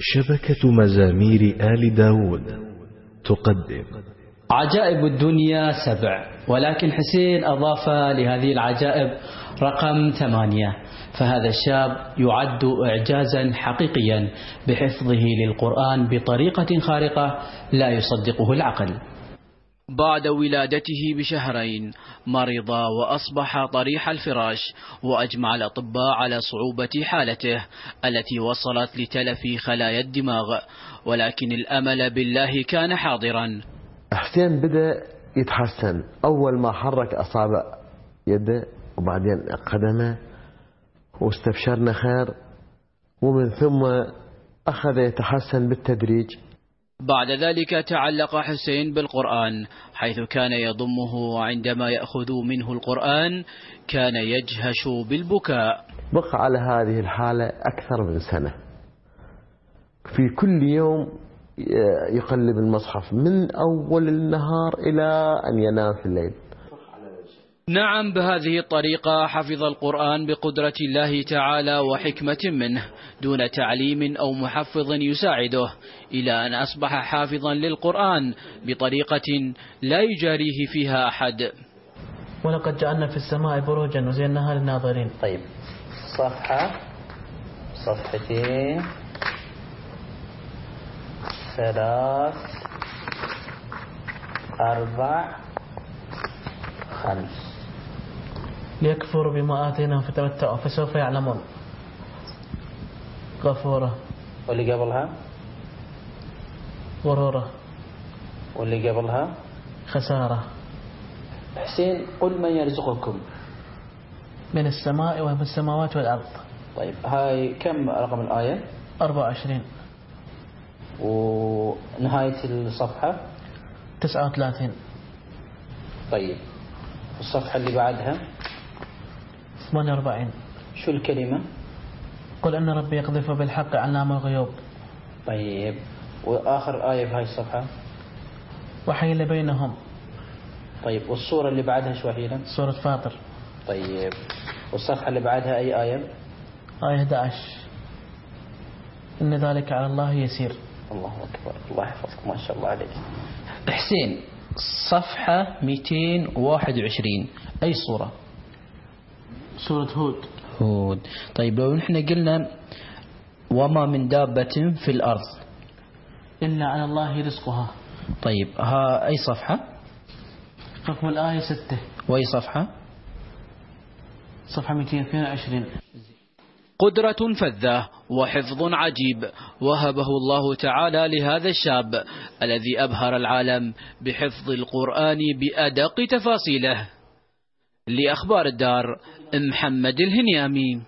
شبكة مزامير آل داود تقدم. عجائب الدنيا سبع ولكن حسين أضاف لهذه العجائب رقم ثمانية. فهذا الشاب يعد إعجازا حقيقيا بحفظه للقرآن بطريقة خارقة لا يصدقه العقل. بعد ولادته بشهرين مرض وأصبح طريح الفراش وأجمع الأطباء على صعوبة حالته التي وصلت لتلف خلايا الدماغ ولكن الأمل بالله كان حاضرا. حسين بدأ يتحسن. أول ما حرك أصابع يده وبعدين قدمه واستبشرنا خير ومن ثم أخذ يتحسن بالتدريج. بعد ذلك تعلق حسين بالقرآن حيث كان يضمه عندما يأخذ منه القرآن كان يجهش بالبكاء. بقى على هذه الحالة أكثر من سنة. في كل يوم يقلب المصحف من أول النهار إلى أن ينام في الليل. نعم بهذه الطريقة حفظ القرآن بقدرة الله تعالى وحكمة منه دون تعليم أو محفظ يساعده إلى أن أصبح حافظا للقرآن بطريقة لا يجاريه فيها أحد. ولقد جعلنا في السماء بروجا وزيناها للناظرين طيب صفحة صفحتين ثلاث أربع خمس. ليكفروا بما آتيناهم فتمتعوا فسوف يعلمون. غفورة واللي قبلها غرورة واللي قبلها خسارة. حسين قل من يرزقكم. من السماء ومن السماوات والأرض. طيب هاي كم رقم الآية؟ 24 ونهاية الصفحة؟ 39 طيب الصفحة اللي بعدها؟ 48 شو الكلمة؟ قل أن ربي يقذف بالحق علام الغيوب طيب. وآخر آية في هاي الصفحة وحيل بينهم. طيب. والصورة اللي بعدها شو حيلا سورة فاطر. طيب. والصفحة اللي بعدها أي آية؟ آية 11 إن ذلك على الله يسير. الله أكبر. الله يحفظك ما شاء الله عليك. حسين. صفحة 221 أي صورة؟ سورة هود. هود. طيب لو نحن قلنا وما من دابة في الأرض. إلا على الله رزقها. طيب ها أي صفحة؟ رقم الآية ستة. وأي صفحة؟ صفحة 222 قدرة فذة وحفظ عجيب. وهبه الله تعالى لهذا الشاب الذي أبهر العالم بحفظ القرآن بأدق تفاصيله. لأخبار الدار محمد الهنيامي